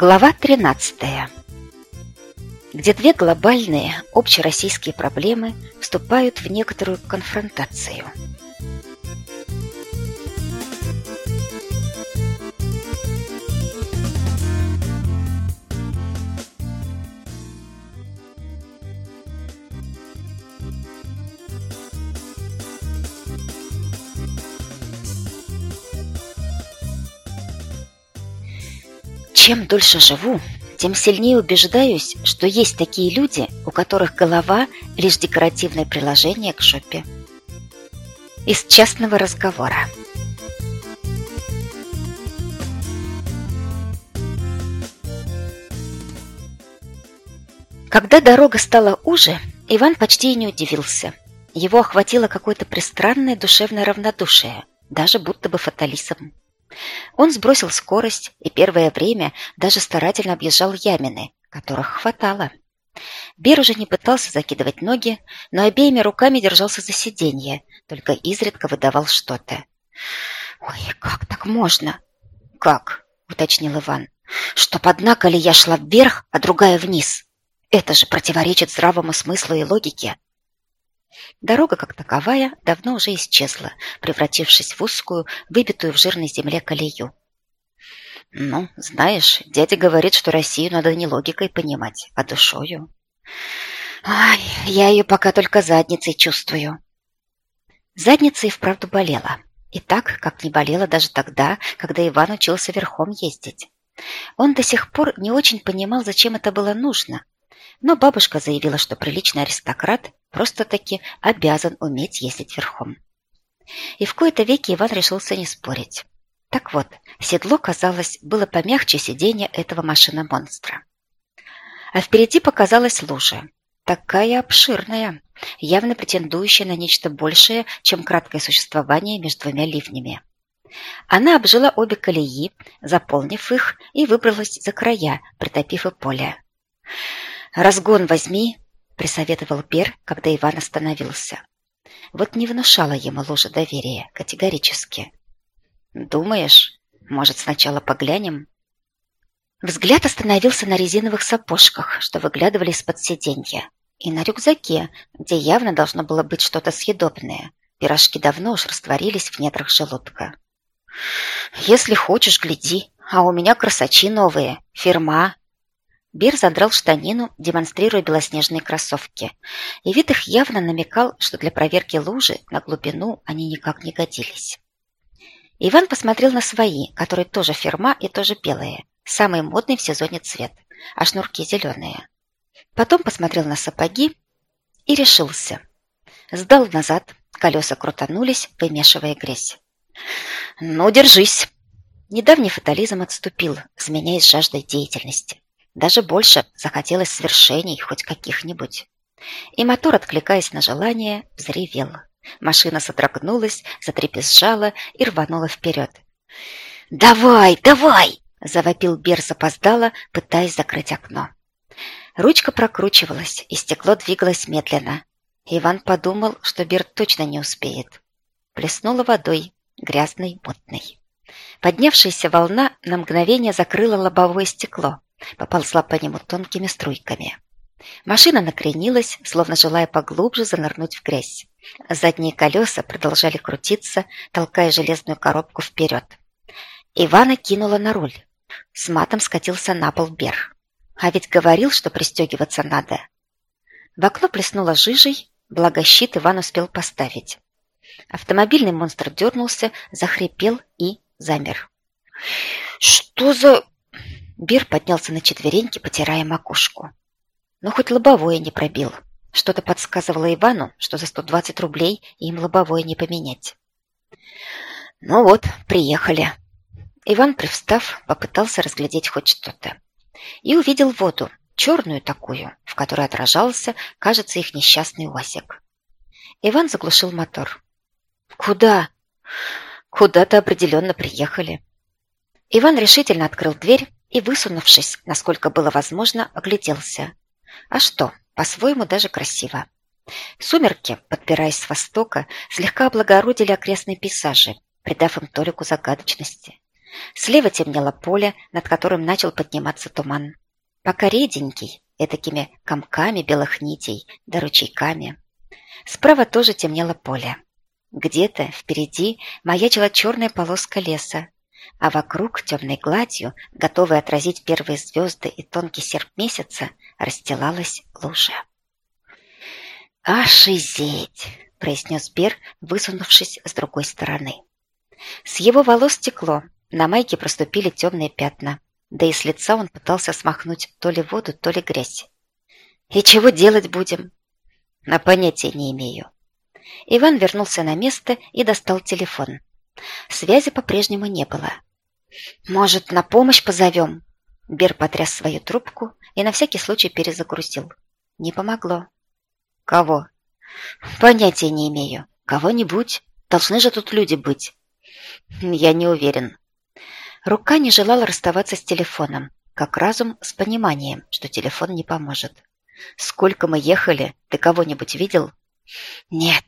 Глава 13. Где две глобальные общероссийские проблемы вступают в некоторую конфронтацию. Чем дольше живу, тем сильнее убеждаюсь, что есть такие люди, у которых голова – лишь декоративное приложение к шопе. Из частного разговора. Когда дорога стала уже, Иван почти и не удивился. Его охватило какое-то пристранное душевное равнодушие, даже будто бы фатализм. Он сбросил скорость и первое время даже старательно объезжал ямины, которых хватало. Бер уже не пытался закидывать ноги, но обеими руками держался за сиденье, только изредка выдавал что-то. «Ой, как так можно?» «Как?» — уточнил Иван. «Чтоб одна колея шла вверх, а другая вниз. Это же противоречит здравому смыслу и логике». Дорога, как таковая, давно уже исчезла, превратившись в узкую, выбитую в жирной земле колею. «Ну, знаешь, дядя говорит, что Россию надо не логикой понимать, а душою». «Ай, я ее пока только задницей чувствую». Задница и вправду болела. И так, как не болела даже тогда, когда Иван учился верхом ездить. Он до сих пор не очень понимал, зачем это было нужно. Но бабушка заявила, что приличный аристократ Просто-таки обязан уметь ездить верхом. И в кои-то веки Иван решился не спорить. Так вот, седло, казалось, было помягче сиденья этого машина-монстра. А впереди показалась лужа. Такая обширная, явно претендующая на нечто большее, чем краткое существование между двумя ливнями. Она обжила обе колеи, заполнив их, и выбралась за края, притопив и поле. «Разгон возьми!» присоветовал Бер, когда Иван остановился. Вот не внушала ему ложа доверия, категорически. «Думаешь, может, сначала поглянем?» Взгляд остановился на резиновых сапожках, что выглядывали из-под сиденья, и на рюкзаке, где явно должно было быть что-то съедобное. Пирожки давно уж растворились в недрах желудка. «Если хочешь, гляди, а у меня красачи новые, фирма, Бир задрал штанину, демонстрируя белоснежные кроссовки, и вид их явно намекал, что для проверки лужи на глубину они никак не годились. Иван посмотрел на свои, которые тоже фирма и тоже белые, самый модный в сезоне цвет, а шнурки зеленые. Потом посмотрел на сапоги и решился. Сдал назад, колеса крутанулись, вымешивая грязь. «Ну, держись!» Недавний фатализм отступил, заменяясь жаждой деятельности. Даже больше захотелось свершений хоть каких-нибудь. И мотор, откликаясь на желание, взревел. Машина содрогнулась, затрепезжала и рванула вперед. «Давай, давай!» – завопил Бер запоздало, пытаясь закрыть окно. Ручка прокручивалась, и стекло двигалось медленно. Иван подумал, что Бер точно не успеет. Плеснула водой, грязной, мутной. Поднявшаяся волна на мгновение закрыла лобовое стекло, поползла по нему тонкими струйками. Машина накренилась, словно желая поглубже занырнуть в грязь. Задние колеса продолжали крутиться, толкая железную коробку вперед. Ивана кинула на руль. С матом скатился на пол Бер. А ведь говорил, что пристегиваться надо. В окно плеснуло жижей, благо щит Иван успел поставить. Автомобильный монстр дернулся, захрипел и замер. «Что за...» Бир поднялся на четвереньки, потирая макушку. Но хоть лобовое не пробил. Что-то подсказывало Ивану, что за 120 рублей им лобовое не поменять. Ну вот, приехали. Иван, привстав, попытался разглядеть хоть что-то. И увидел воду, черную такую, в которой отражался, кажется, их несчастный Уасик. Иван заглушил мотор. «Куда?» «Куда-то определенно приехали». Иван решительно открыл дверь и, высунувшись, насколько было возможно, огляделся. А что, по-своему даже красиво. Сумерки, подпираясь с востока, слегка облагородили окрестные пейзажи, придав им толику загадочности. Слева темнело поле, над которым начал подниматься туман. Пока реденький, этакими комками белых нитей да ручейками. Справа тоже темнело поле. Где-то впереди маячила черная полоска леса, а вокруг темной гладью, готовой отразить первые звезды и тонкий серп месяца, расстилалась лужа. «Ошизеть!» — произнес Бер, высунувшись с другой стороны. С его волос стекло, на майке проступили темные пятна, да и с лица он пытался смахнуть то ли воду, то ли грязь. «И чего делать будем?» «На понятия не имею». Иван вернулся на место и достал телефон. Связи по-прежнему не было. «Может, на помощь позовем?» Бер потряс свою трубку и на всякий случай перезагрузил. Не помогло. «Кого?» «Понятия не имею. Кого-нибудь. Должны же тут люди быть». «Я не уверен». Рука не желала расставаться с телефоном, как разум с пониманием, что телефон не поможет. «Сколько мы ехали? Ты кого-нибудь видел?» «Нет».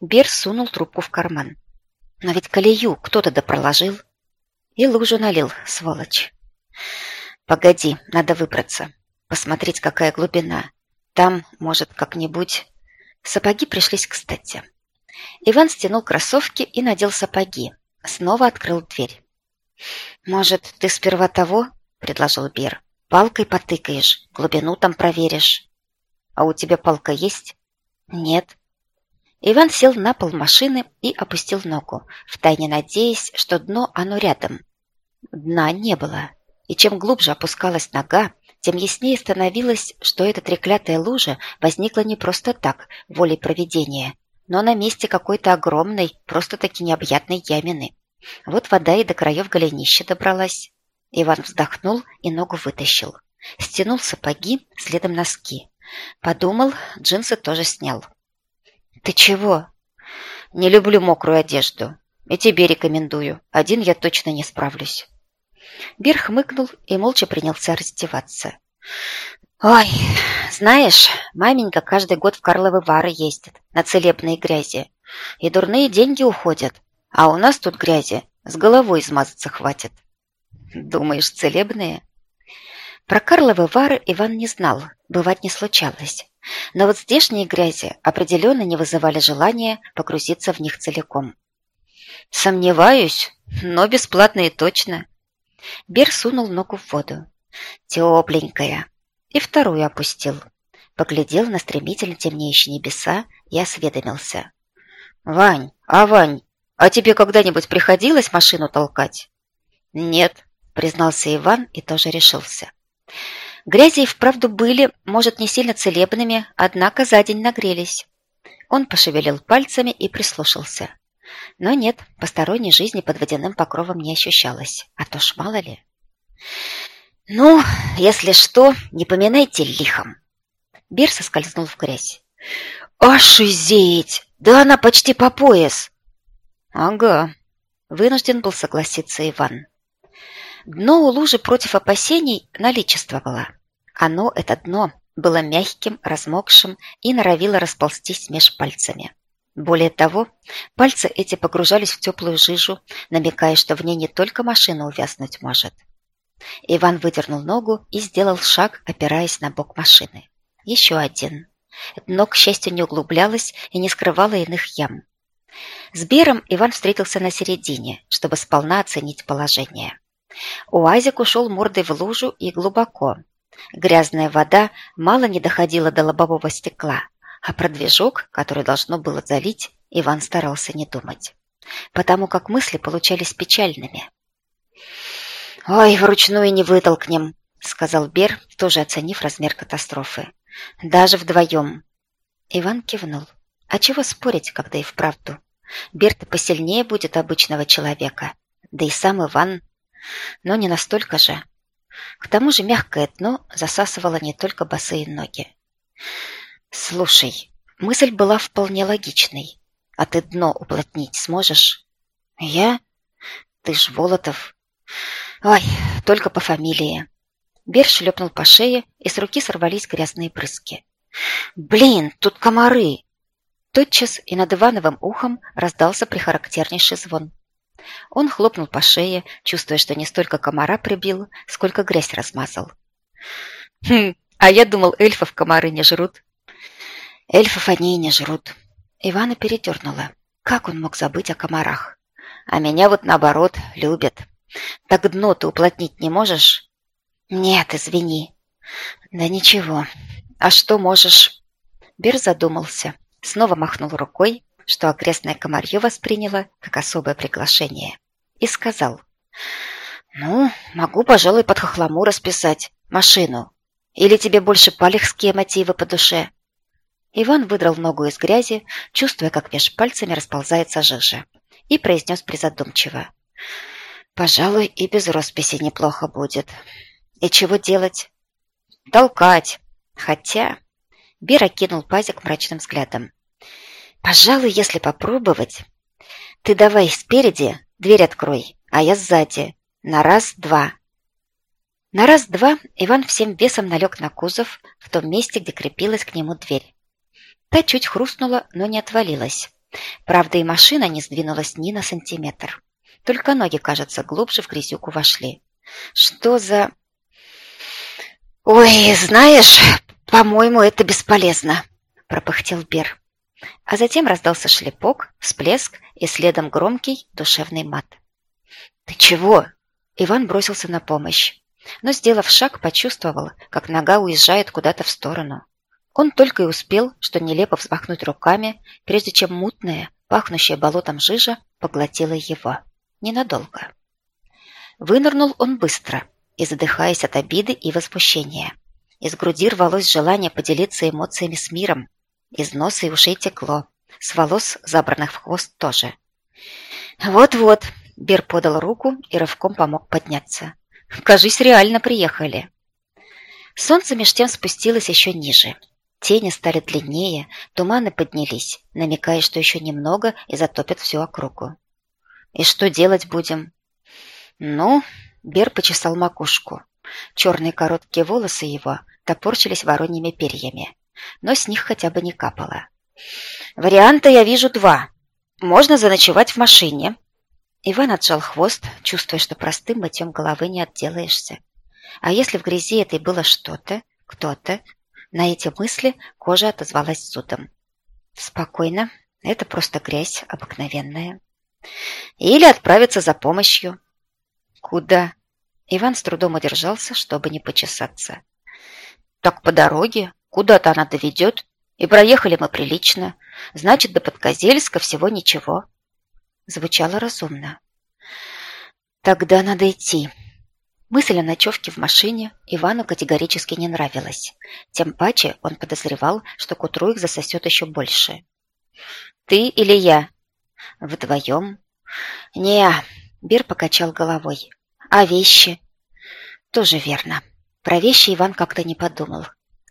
Бер сунул трубку в карман. «Но ведь колею кто-то да проложил». И лужу налил, сволочь. «Погоди, надо выбраться. Посмотреть, какая глубина. Там, может, как-нибудь...» Сапоги пришлись кстати. Иван стянул кроссовки и надел сапоги. Снова открыл дверь. «Может, ты сперва того?» — предложил Бир. «Палкой потыкаешь, глубину там проверишь». «А у тебя палка есть?» «Нет». Иван сел на пол машины и опустил ногу, втайне надеясь, что дно оно рядом. Дна не было, и чем глубже опускалась нога, тем яснее становилось, что эта треклятая лужа возникла не просто так, волей проведения, но на месте какой-то огромной, просто-таки необъятной ямины. Вот вода и до краев голенища добралась. Иван вздохнул и ногу вытащил. Стянул сапоги, следом носки. Подумал, джинсы тоже снял. «Ты чего?» «Не люблю мокрую одежду. И тебе рекомендую. Один я точно не справлюсь». Бир хмыкнул и молча принялся раздеваться. «Ой, знаешь, маменька каждый год в Карловы Вары ездит на целебные грязи, и дурные деньги уходят, а у нас тут грязи с головой измазаться хватит». «Думаешь, целебные?» Про Карловы Вары Иван не знал, бывать не случалось. Но вот здешние грязи определенно не вызывали желания погрузиться в них целиком. «Сомневаюсь, но бесплатные точно. Бер сунул ногу в воду. Тепленькая. И вторую опустил. Поглядел на стремительно темнеющие небеса и осведомился. «Вань, а Вань, а тебе когда-нибудь приходилось машину толкать?» «Нет», — признался Иван и тоже решился. Грязи и вправду были, может, не сильно целебными, однако за день нагрелись. Он пошевелил пальцами и прислушался. Но нет, посторонней жизни под водяным покровом не ощущалось. А то ж мало ли. «Ну, если что, не поминайте лихом!» Бир соскользнул в грязь. «Ошизеть! Да она почти по пояс!» «Ага», — вынужден был согласиться Иван. Дно у лужи против опасений наличествовало. Оно, это дно, было мягким, размокшим и норовило расползтись меж пальцами. Более того, пальцы эти погружались в теплую жижу, намекая, что в ней не только машина увязнуть может. Иван выдернул ногу и сделал шаг, опираясь на бок машины. Еще один. Дно, к счастью, не углублялось и не скрывало иных ям. С Бером Иван встретился на середине, чтобы сполна оценить положение. Уазик ушел мордой в лужу и глубоко. Грязная вода мало не доходила до лобового стекла, а про движок, который должно было залить, Иван старался не думать, потому как мысли получались печальными. «Ой, вручную не вытолкнем», — сказал Бер, тоже оценив размер катастрофы. «Даже вдвоем». Иван кивнул. «А чего спорить, когда и вправду? Берта посильнее будет обычного человека, да и сам Иван, но не настолько же». К тому же мягкое дно засасывало не только босые ноги. «Слушай, мысль была вполне логичной. А ты дно уплотнить сможешь?» «Я? Ты ж Волотов». «Ой, только по фамилии». Бер шлепнул по шее, и с руки сорвались грязные брызги. «Блин, тут комары!» Тотчас и над Ивановым ухом раздался прихарактернейший звон. Он хлопнул по шее, чувствуя, что не столько комара прибил, сколько грязь размазал. «Хм, а я думал, эльфов комары не жрут». «Эльфов они и не жрут». Ивана передернула. Как он мог забыть о комарах? А меня вот наоборот любят. Так дно ты уплотнить не можешь? Нет, извини. Да ничего. А что можешь? Бир задумался. Снова махнул рукой, что окрестное комарье восприняло как особое приглашение. И сказал. Ну, могу, пожалуй, под хохлому расписать. Машину. Или тебе больше палехские мотивы по душе? Иван выдрал ногу из грязи, чувствуя, как меж пальцами расползается жижа, и произнес призадумчиво. «Пожалуй, и без росписи неплохо будет. И чего делать?» «Толкать. Хотя...» Бира кинул пазик мрачным взглядом. «Пожалуй, если попробовать...» «Ты давай спереди, дверь открой, а я сзади. На раз-два». На раз-два Иван всем весом налег на кузов в том месте, где крепилась к нему дверь. Та чуть хрустнула, но не отвалилась. Правда, и машина не сдвинулась ни на сантиметр. Только ноги, кажется, глубже в грязюку вошли. Что за... «Ой, знаешь, по-моему, это бесполезно», — пропыхтел Бер. А затем раздался шлепок, всплеск и следом громкий душевный мат. «Ты чего?» Иван бросился на помощь, но, сделав шаг, почувствовал, как нога уезжает куда-то в сторону. Он только и успел, что нелепо взмахнуть руками, прежде чем мутная, пахнущая болотом жижа поглотила его. Ненадолго. Вынырнул он быстро и задыхаясь от обиды и возмущения. Из груди рвалось желание поделиться эмоциями с миром. Из носа и ушей текло. С волос, забранных в хвост, тоже. «Вот-вот», — Бер подал руку и рывком помог подняться. «Кажись, реально приехали». Солнце меж тем спустилось еще ниже, Тени стали длиннее, туманы поднялись, намекая, что еще немного и затопят всю округу. «И что делать будем?» «Ну...» — Бер почесал макушку. Черные короткие волосы его топорчились вороньими перьями, но с них хотя бы не капало. «Варианта я вижу два. Можно заночевать в машине». Иван отжал хвост, чувствуя, что простым мытьем головы не отделаешься. А если в грязи этой было что-то, кто-то, на эти мысли кожа отозвалась зудом. «Спокойно. Это просто грязь обыкновенная». «Или отправиться за помощью». «Куда?» Иван с трудом удержался, чтобы не почесаться. «Так по дороге. Куда-то она доведет. И проехали мы прилично. Значит, до Подкозельска всего ничего». Звучало разумно. «Тогда надо идти», Мысль о ночевке в машине Ивану категорически не нравилась. Тем паче он подозревал, что к утру их засосет еще больше. «Ты или я?» «Вдвоем?» «Не», — Бир покачал головой. «А вещи?» «Тоже верно. Про вещи Иван как-то не подумал.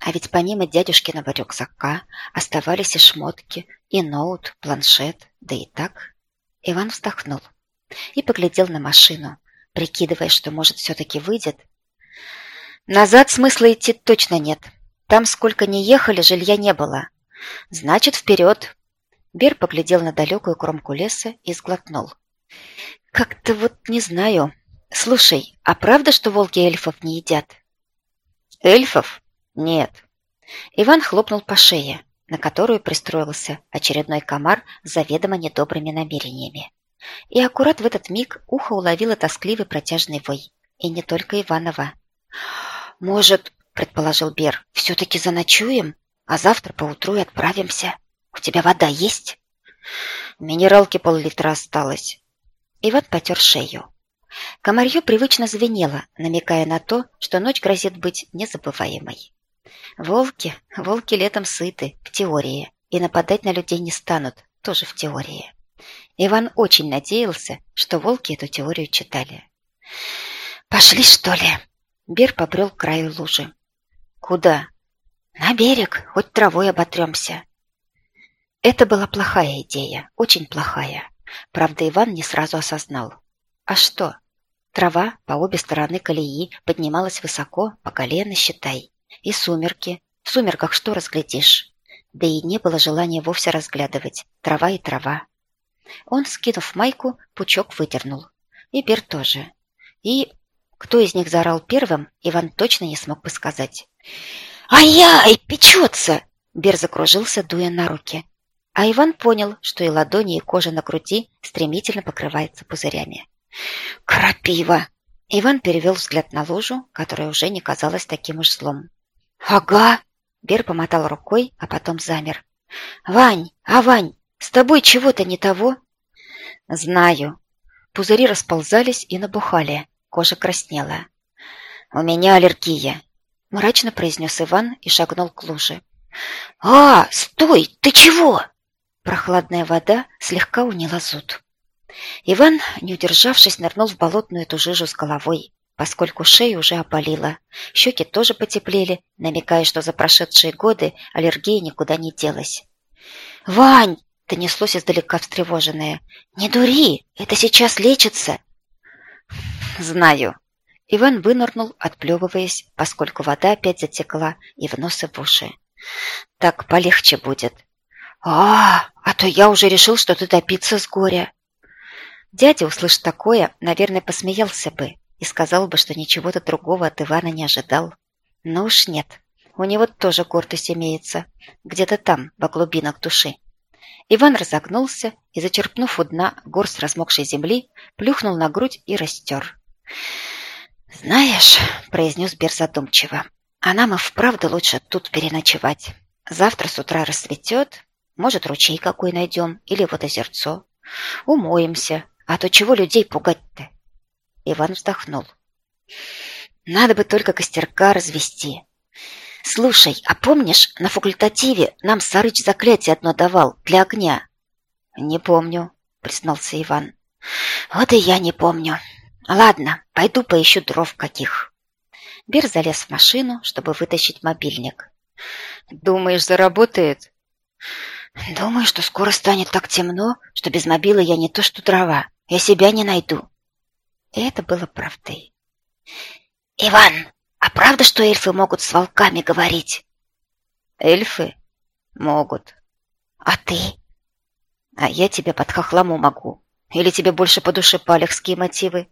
А ведь помимо дядюшкиного рюкзака оставались и шмотки, и ноут, планшет, да и так». Иван вздохнул и поглядел на машину, прикидывая, что, может, все-таки выйдет. Назад смысла идти точно нет. Там сколько ни ехали, жилья не было. Значит, вперед. Бер поглядел на далекую кромку леса и сглотнул. Как-то вот не знаю. Слушай, а правда, что волки эльфов не едят? Эльфов? Нет. Иван хлопнул по шее, на которую пристроился очередной комар с заведомо недобрыми намерениями. И аккурат в этот миг ухо уловило тоскливый протяжный вой. И не только Иванова. «Может, — предположил Бер, — все-таки заночуем, а завтра поутру и отправимся. У тебя вода есть?» «Минералки пол-литра осталось». Иван потер шею. Комарье привычно звенело, намекая на то, что ночь грозит быть незабываемой. Волки, волки летом сыты, в теории, и нападать на людей не станут, тоже в теории. Иван очень надеялся, что волки эту теорию читали. «Пошли, что ли?» Бер побрел к краю лужи. «Куда?» «На берег, хоть травой оботремся». Это была плохая идея, очень плохая. Правда, Иван не сразу осознал. А что? Трава по обе стороны колеи поднималась высоко, по колено, считай. И сумерки. В сумерках что разглядишь? Да и не было желания вовсе разглядывать. Трава и трава. Он, скинув майку, пучок выдернул. И Бер тоже. И кто из них заорал первым, Иван точно не смог бы сказать. «Ай-яй, печется!» Бер закружился, дуя на руки. А Иван понял, что и ладони, и кожа на груди стремительно покрываются пузырями. «Крапива!» Иван перевел взгляд на лужу, которая уже не казалась таким уж злом. «Ага!» Бер помотал рукой, а потом замер. «Вань, а Вань, с тобой чего-то не того?» «Знаю». Пузыри расползались и набухали, кожа краснела. «У меня аллергия», — мрачно произнес Иван и шагнул к луже. «А, стой, ты чего?» Прохладная вода слегка уняла зуд. Иван, не удержавшись, нырнул в болотную эту жижу с головой, поскольку шея уже опалила. Щеки тоже потеплели, намекая, что за прошедшие годы аллергия никуда не делась. «Вань!» — донеслось издалека встревоженное. «Не дури! Это сейчас лечится!» «Знаю!» Иван вынырнул, отплевываясь, поскольку вода опять затекла и в нос и в уши. «Так полегче будет!» «А, а то я уже решил, что ты топиться с горя!» Дядя, услышав такое, наверное, посмеялся бы и сказал бы, что ничего-то другого от Ивана не ожидал. Но уж нет. У него тоже гордость имеется. Где-то там, во глубинах души. Иван разогнулся и, зачерпнув у дна горсть размокшей земли, плюхнул на грудь и растер. «Знаешь», — произнес Бер задумчиво, — «а нам и вправду лучше тут переночевать. Завтра с утра рассветет, может, ручей какой найдем или вот озерцо. Умоемся, а то чего людей пугать-то?» Иван вздохнул. «Надо бы только костерка развести. Слушай, а помнишь, на факультативе нам Сарыч заклятие одно давал для огня?» «Не помню», — признался Иван. «Вот и я не помню. Ладно, пойду поищу дров каких». Бер залез в машину, чтобы вытащить мобильник. «Думаешь, заработает?» «Думаю, что скоро станет так темно, что без мобила я не то что дрова, я себя не найду». Это было правдой. «Иван, а правда, что эльфы могут с волками говорить? Эльфы? Могут. А ты? А я тебе под хохлому могу. Или тебе больше по душе палехские мотивы?